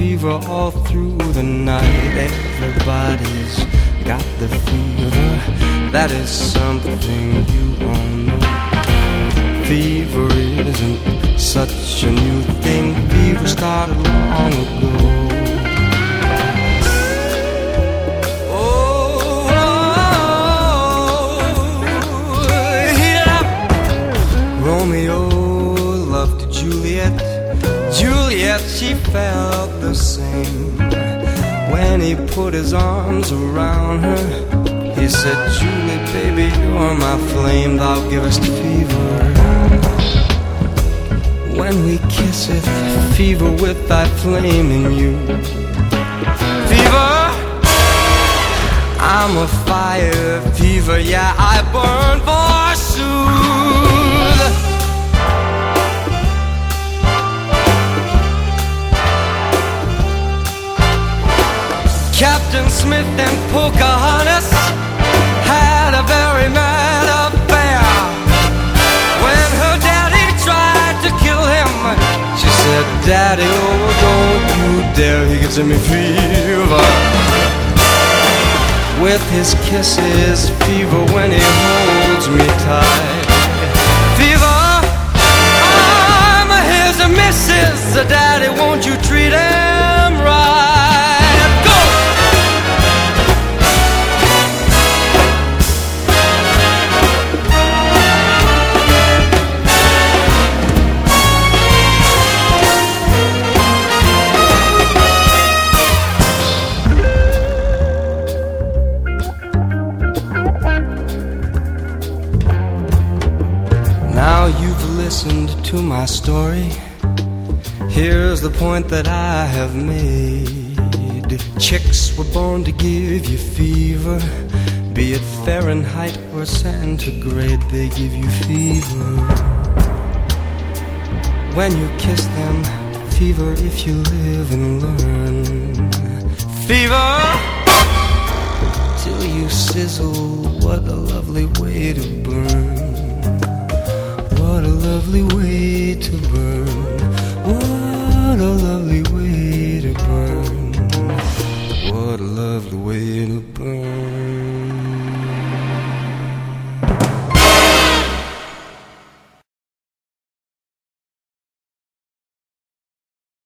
fever all through the night. Everybody's got the fever. That is something you all know. Fever isn't such a new thing. Fever started long ago. Oh. Romeo loved Juliet. Juliet, she felt the same. When he put his arms around her, he said, Julie, baby, you're my flame, thou givest fever. When we kiss it, fever with thy flame in you. Fever, I'm a fire fever, yeah, I burn forsooth. Captain Smith and Pocahontas had a very mad affair. When her daddy tried to kill him, she said, Daddy, oh, don't you dare, he gives me fever. With his kisses, fever when he holds me tight. Now you've listened to my story. Here's the point that I have made. Chicks were born to give you fever. Be it Fahrenheit or centigrade, they give you fever. When you kiss them, fever if you live and learn. Fever! Till you sizzle, what a lovely way to burn. Lovely way